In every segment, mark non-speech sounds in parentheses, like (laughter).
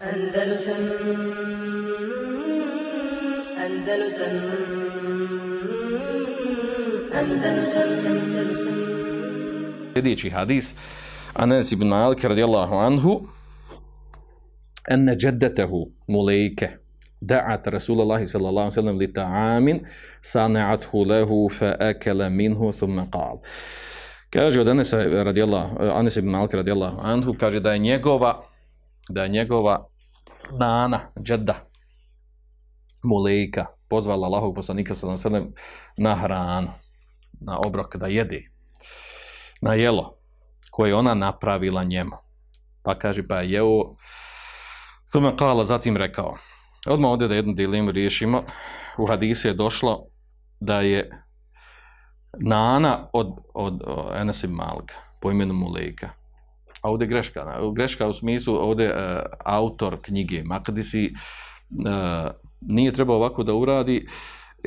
Andalusam Andalusam Andalusam Andalusam Sljedeći hadis Anas ibn Malik radijallahu anhu enne jaddatahu mulejke da'at Rasulullah sallallahu alaihi wasallam li ta'amin sana'athu lahu fa akala minhu thumma qal. Kaže od Anasa radijallahu, Anas ibn Malik radijallahu anhu, kaže da je njegova, da je njegova nana, džedda, mulejka, pozvala Allahog poslanika sa alaihi na hranu, na obrok da jede, na jelo, koje ona napravila njemu. Pa kaže, pa je jeo, Thume kala zatim rekao, odmah ovdje da jednu dilemu riješimo, u hadisi je došlo da je Nana od, od, od Enes ibn Malika, po imenu Mulejka. A ovdje greška, greška u smislu ovdje uh, autor knjige Makdisi uh, e, nije trebao ovako da uradi,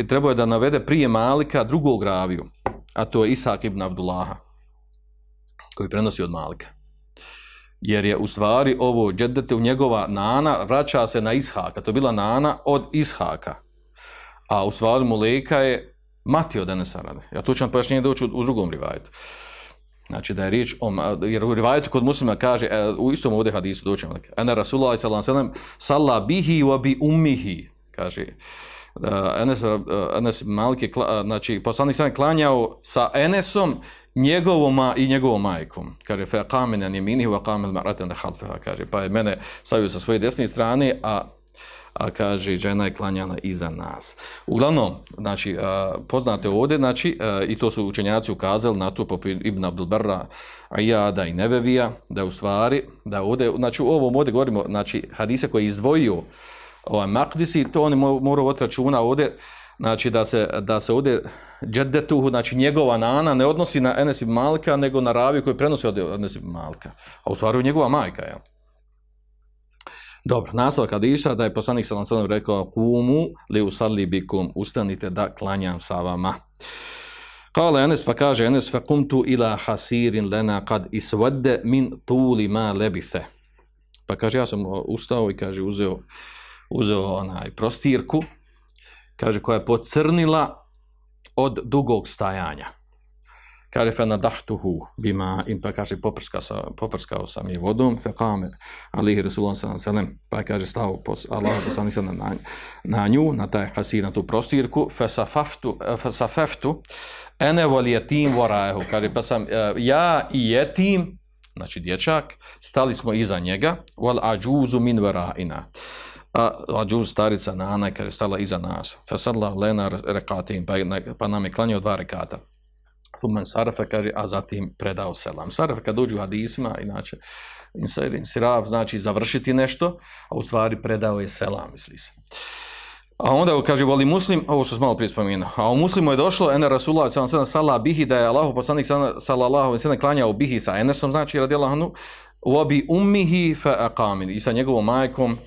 trebao je da navede prije Malika drugog raviju, a to je Isak ibn Abdullaha, koji prenosi od Malika jer je u stvari ovo džedete u njegova nana vraća se na Ishaka, to je bila nana od Ishaka, a u stvari Mulejka je mati od Enesarade. Ja tu ću vam pojašnjenje doći u, u drugom rivajetu. Znači da je riječ o, jer u rivajetu kod muslima kaže, e, u istom ovdje hadisu doći vam, dakle, Ena Rasulullah sallam salla bihi wa bi ummihi, kaže, uh, Enes, Enes Malik je, znači, poslanik sam klanjao sa Enesom njegovom i njegovom majkom. Kaže, fe kamen an jeminih wa kamen maraten da halfeha, kaže, pa je mene stavio sa svoje desne strane, a a kaže žena je klanjala iza nas. Uglavnom, znači poznate ovdje, znači i to su učenjaci ukazali na to poput Ibn Abdul Barra, Ajada i Nevevija, da u stvari da ovdje, znači u ovom ovdje govorimo, znači hadise koji je izdvojio ovaj Makdisi, to oni moraju otračuna ovdje, znači da se, da se ovdje džedetuhu, znači njegova nana, ne odnosi na Enes ibn Malka, nego na ravi koji prenosi od Enes ibn Malka, A u stvari njegova majka, jel? Dobro, naslov Kadiša da je poslanik sallam sallam rekao kumu li usalli bikum, ustanite da klanjam sa vama. Kale Enes pa kaže Enes fa kumtu ila hasirin lena kad isvadde min tuli ma lebise. Pa kaže ja sam ustao i kaže uzeo, uzeo onaj prostirku, kaže koja je pocrnila od dugog stajanja. Kaže fe nadahtuhu bima in pa kaže poprska sa, poprskao sam je vodom fe kame alihi rasulullah sallam sallam pa kaže stao pos, Allah poslani sam na, na nju na taj hasir na tu prostirku fe safaftu fe safaftu ene vol jetim vorajehu kaže pa sam e, ja i jetim znači dječak stali smo iza njega wal ajuzu min varaina a Ađuz starica Nana kada je stala iza nas. Fasadla lena rekatim, pa, pa nam je klanio dva rekata. Thumman Sarafa kaže, a zatim predao selam. Sarafa kad dođu u hadisima, inače, insirin sirav znači završiti nešto, a u stvari predao je selam, misli se. A onda kaže, voli muslim, ovo što smo malo prije spomenuo, a u muslimu je došlo, ene Rasulullah sallam sallam bihi, da je Allah poslanik sallallahu sallam klanjao bihi sa Enesom, znači radi Allahanu, u obi ummihi fa aqamin, i sa njegovom majkom,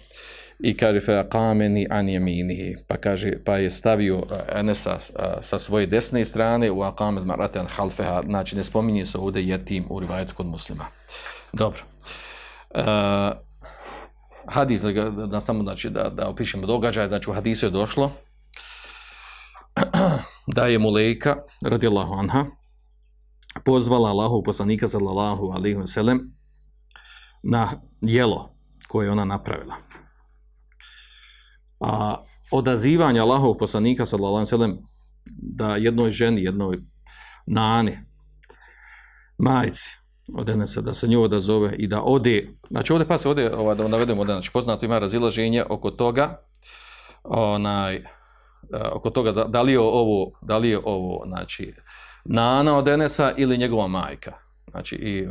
i kaže fa qameni an yaminihi. Pa kaže pa je stavio Enesa sa svoje desne strane u aqamet maratan halfeha znači ne spominje se ovdje jetim u rivajetu kod muslima. Dobro. Uh, hadis da, da samo znači da da opišemo događaj. Znači u hadisu je došlo (clears throat) da je Mulejka radijallahu anha pozvala Allahu poslanika sallallahu alejhi ve sellem na jelo koje ona napravila a odazivanje Allahov poslanika sallallahu alejhi ve sellem da jednoj ženi, jednoj nani, majci, odene se da se nju odazove i da ode, znači ovdje pa se ovdje, ovaj, da navedemo ovdje, znači poznato ima razilaženje oko toga, onaj, e, oko toga da, da li je ovo, da li je ovo, znači, nana od Enesa ili njegova majka. Znači, i, e,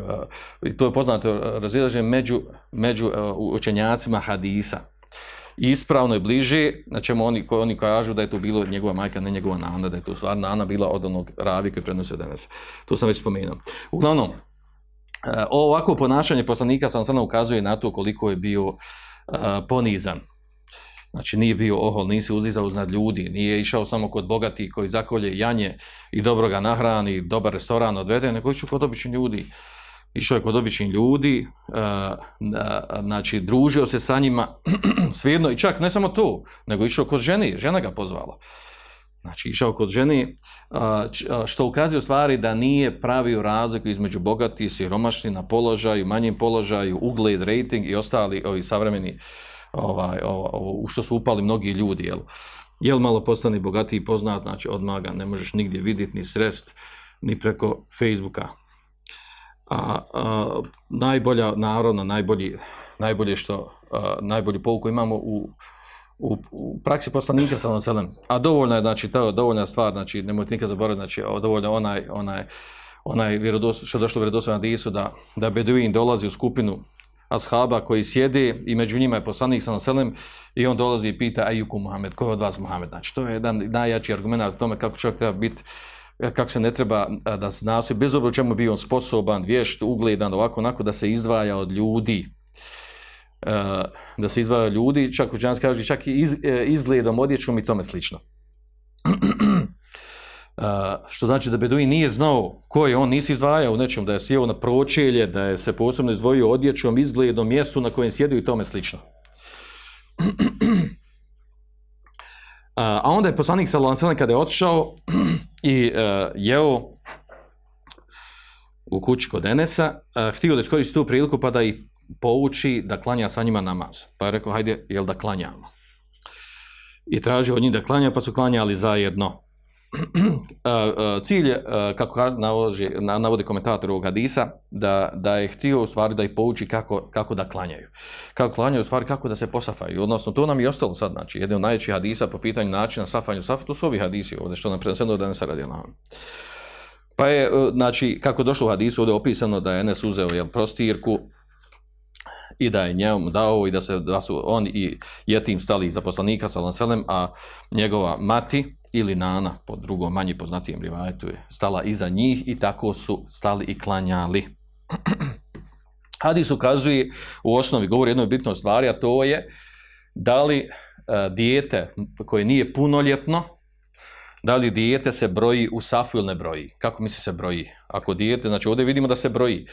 i to je poznato razilaženje među, među e, učenjacima hadisa I ispravno je bliže, na čemu oni, koji oni kažu da je to bilo njegova majka, ne njegova nana, da je to stvar nana bila od onog ravi koji prenosio danas. To sam već spomenuo. Uglavnom, eh, ovako ponašanje poslanika sam sada ukazuje na to koliko je bio eh, ponizan. Znači nije bio ohol, nisi uzizao znad ljudi, nije išao samo kod bogati koji zakolje janje i dobro ga nahrani, dobar restoran odvede, nego išao kod običnih ljudi išao je kod običnih ljudi, uh, znači družio se sa njima, (clears throat) svirno i čak ne samo to, nego išao kod ženi, žena ga pozvala. Znači išao kod ženi, uh, e, e, što ukazuje u stvari da nije pravio razliku između bogati i siromašni na položaju, manjim položaju, ugled, rating i ostali ovi savremeni ovaj, ovo, u što su upali mnogi ljudi, jel? Jel malo postani bogatiji poznat, znači odmaga, ne možeš nigdje vidjeti, ni srest, ni preko Facebooka, a, a najbolja narodna, najbolji, najbolje što, a, najbolju pouku imamo u, u, u praksi poslanika sa selem. A dovoljna je, znači, to je dovoljna stvar, znači, nemojte nikad zaboraviti, znači, dovoljno onaj, onaj, onaj vjerodost, što je došlo vjerodostojno na Isu, da, da Beduin dolazi u skupinu ashaba koji sjede i među njima je poslanik sa selem i on dolazi i pita, ajuku Muhammed, ko je od vas Muhammed? Znači, to je jedan najjači argument o tome kako čovjek treba biti E, kako se ne treba da se bez obro čemu bio on sposoban, vješt, ugledan, ovako, onako, da se izdvaja od ljudi, e, da se izdvaja od ljudi, čak u džanski kaže, čak i iz, e, izgledom, odjećom i tome slično. (clears throat) što znači da Beduin nije znao ko je on, nisi izdvajao u nečem, da je sjeo na pročelje, da je se posebno izdvojio odjećom, izgledom, mjestu na kojem sjedio i tome slično. (clears throat) A onda je poslanik sallallahu alejhi ve sellem kada je otišao (clears throat) i uh, jeo u kući kod Enesa, uh, htio da iskoristi tu priliku pa da i pouči da klanja sa njima namaz. Pa je rekao, hajde, jel da klanjamo? I tražio od njih da klanja, pa su klanjali zajedno cilj je, kako navodi, navodi komentator ovog hadisa, da, da je htio u stvari da ih pouči kako, kako da klanjaju. Kako klanjaju, u stvari kako da se posafaju. Odnosno, to nam je ostalo sad, znači, jedan od najvećih hadisa po pitanju načina safanju safa, to su ovi hadisi ovdje, što nam prenoseno da ne se radi na Pa je, e, znači, kako došlo u hadisu, ovdje je opisano da je Enes uzeo jel, prostirku, i da je njemu dao i da se da su on i jetim stali iza poslanika Salonselem, a njegova mati ili Nana, po drugom manje poznatijem rivajetu, je stala iza njih i tako su stali i klanjali. (clears throat) Hadis ukazuje, u osnovi govori jednoj bitnoj stvari, a to je da li a, dijete koje nije punoljetno, da li dijete se broji u safu ili ne broji. Kako misli se broji? Ako dijete, znači ovdje vidimo da se broji.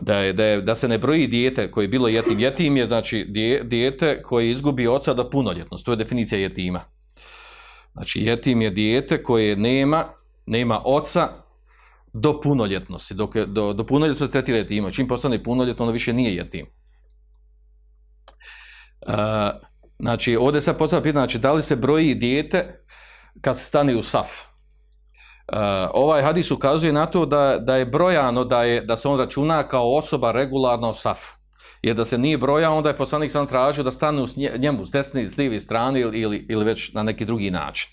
Da, je, da, je, da se ne broji dijete koje je bilo jetim. Jetim je znači dijete koje izgubi oca do punoljetnosti. To je definicija jetima. Znači, jetim je dijete koje nema, nema oca do punoljetnosti. Dok je, do, do punoljetnosti se tretira jetima. Čim postane punoljetno, ono više nije jetim. Uh, znači, ovdje se postavlja pitanje, znači, da li se broji dijete kad se stane u saf? Uh, ovaj hadis ukazuje na to da, da je brojano, da, je, da se on računa kao osoba regularno u safu jer da se nije broja, onda je poslanik sam tražio da stane u njemu s desne i s lijeve strane ili, ili, ili već na neki drugi način.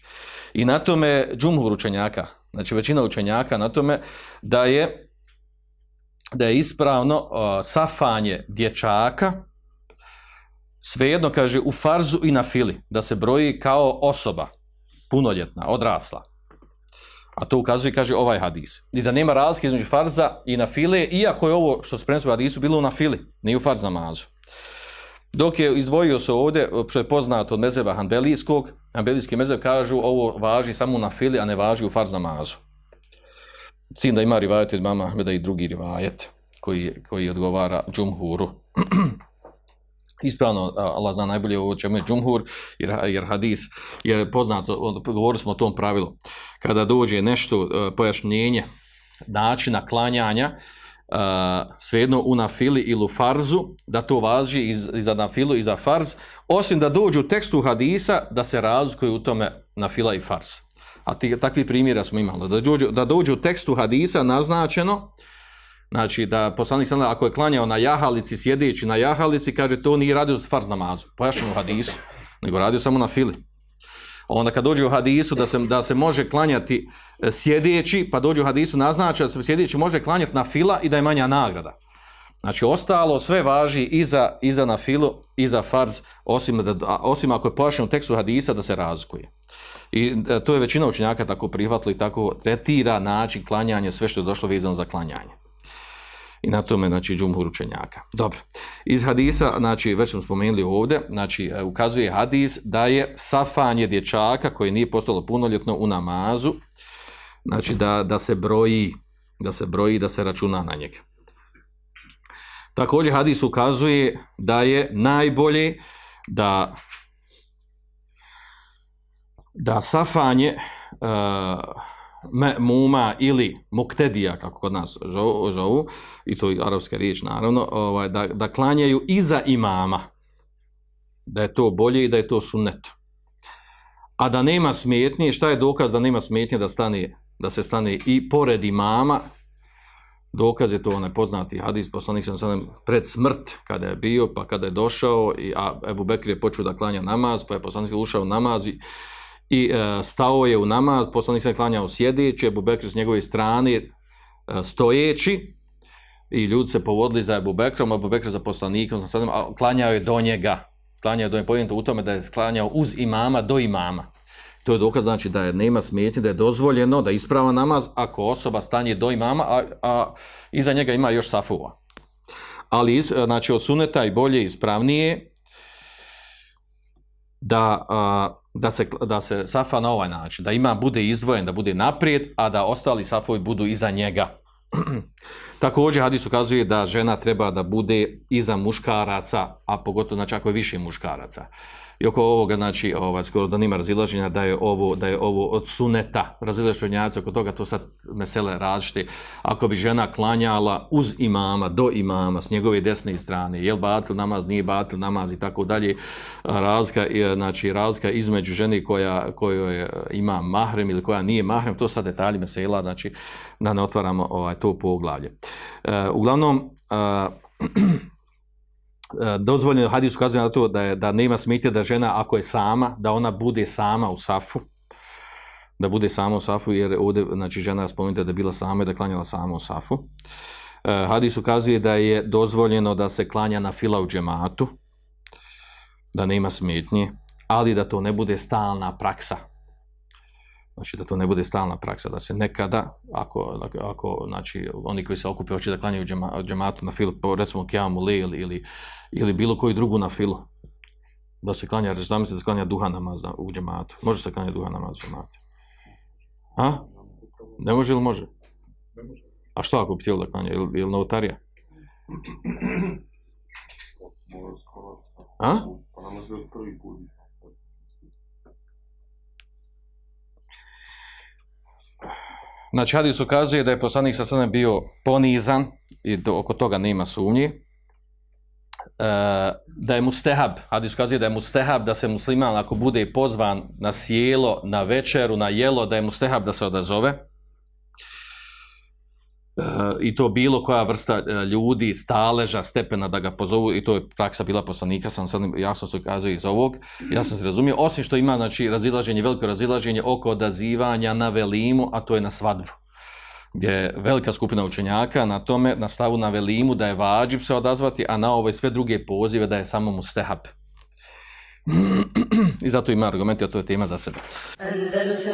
I na tome džumhur učenjaka, znači većina učenjaka na tome da je da je ispravno uh, safanje dječaka svejedno kaže u farzu i na fili, da se broji kao osoba punoljetna, odrasla. A to ukazuje, kaže, ovaj hadis. I da nema razlike između farza i na file, iako je ovo što se prenosi u hadisu bilo na fili, nije u farz namazu. Dok je izdvojio se ovdje, što je poznato od mezeba hanbelijskog, hanbelijski mezeb kažu ovo važi samo na fili, a ne važi u farz namazu. Cim da ima rivajet od mama Ahmeda i drugi rivajet koji, koji odgovara džumhuru. (clears throat) ispravno Allah zna najbolje ovo čemu je džumhur jer, jer hadis je poznato govorili smo o tom pravilu. Kada dođe nešto e, pojašnjenje načina klanjanja uh, svejedno u nafili ili u farzu da to važi i, i za nafilu i za farz osim da dođe u tekstu hadisa da se razlikuje u tome nafila i farz. A ti, takvi primjera smo imali. Da dođe, da dođe u tekstu hadisa naznačeno Znači, da poslanik sam, ako je klanjao na jahalici, sjedeći na jahalici, kaže, to nije radio farz namazu. Pojašnjeno pa u hadisu, nego radio samo na fili. Onda kad dođe u hadisu da se, da se može klanjati e, sjedeći, pa dođe u hadisu naznača da se sjedeći može klanjati na fila i da je manja nagrada. Znači, ostalo sve važi i za, i za na filu, i za farz, osim, da, osim ako je pojašnjeno u tekstu hadisa da se razkuje. I e, to je većina učenjaka tako prihvatili, tako tretira način klanjanja, sve što je došlo vezano za klanjanje. I na tome, znači, džumhur učenjaka. Dobro. Iz hadisa, znači, već smo spomenuli ovdje, znači, e, ukazuje hadis da je safanje dječaka koji nije postalo punoljetno u namazu, znači, da, da se broji, da se broji, da se računa na njega. Također hadis ukazuje da je najbolje da da safanje uh, muma ili muktedija, kako kod nas zovu, zovu i to je arapska riječ naravno, ovaj, da, da klanjaju iza imama, da je to bolje i da je to sunnet. A da nema smetnje, šta je dokaz da nema smetnje da, stane, da se stane i pored imama, dokaz je to onaj poznati hadis, poslanik sam sam pred smrt kada je bio, pa kada je došao, i, a Ebu Bekir je počeo da klanja namaz, pa je poslanik ušao namaz i i e, stao je u namaz, poslanik se klanjao sjedeći, Ebu Bekr s njegove strane e, stojeći i ljudi se povodili za Ebu Bekrom, Ebu Bekr za poslanikom, a klanjao je do njega. Klanjao je do njega, pojento u tome da je sklanjao uz imama do imama. To je dokaz znači da je nema smetnje, da je dozvoljeno da isprava namaz ako osoba stanje do imama, a, a iza njega ima još safuva. Ali znači od suneta i bolje ispravnije da a, da se, da se safa na ovaj način, da ima bude izdvojen, da bude naprijed, a da ostali safovi budu iza njega. (clears throat) Također hadis ukazuje da žena treba da bude iza muškaraca, a pogotovo znači ako je više muškaraca. I oko ovoga, znači, ovaj, skoro da nima razilaženja da je ovo, da je ovo od suneta, razilaženjaca oko toga, to sad mesele različite. Ako bi žena klanjala uz imama, do imama, s njegove desne strane, jel batil namaz, nije batil namaz i tako dalje, razlika, znači, razlika između žene koja, koja ima mahrem ili koja nije mahrem, to sad detalji mesela, znači, da ne otvaramo ovaj, to poglavlje. E, uglavnom, uh, E, (clears throat) E, dozvoljeno hadis ukazuje na to da je da nema smetje da žena ako je sama da ona bude sama u safu da bude sama u safu jer ovdje znači žena spomenuta da je bila sama i da klanjala sama u safu. E, hadis ukazuje da je dozvoljeno da se klanja na fila u džematu da nema smetnje ali da to ne bude stalna praksa znači da to ne bude stalna praksa, da se nekada, ako, ako znači, oni koji se okupe hoće da klanjaju džematu na filu, recimo kjamu li ili, ili, ili bilo koju drugu na filu, da se klanja, reći, zamisli da se klanja duha namaz u džematu. Može se klanja duha namaz u džematu? A? Ne može ili može? A što ako bi htjelo da klanja? Ili, ili novotarija? (clears throat) A? Pa ne može od prvi put. Znači, hadis ukazuje da je poslanik sa sredem bio ponizan i do, oko toga nema sumnji. E, da je mustehab, hadis ukazuje da je mustehab da se musliman ako bude pozvan na sjelo, na večeru, na jelo, da je mustehab da se odazove. Eh, I to bilo koja vrsta eh, ljudi, staleža, stepena da ga pozovu i to je praksa bila poslanika, sam sad jasno se ukazuje iz ovog, jasno se razumije, osim što ima znači, razilaženje, veliko razilaženje oko odazivanja na velimu, a to je na svadbu gdje je velika skupina učenjaka na tome, na stavu na velimu da je vađib se odazvati, a na ove sve druge pozive da je samo mu stehab. (clears throat) I zato ima argumenti, a to je tema za sebe. Andalusam,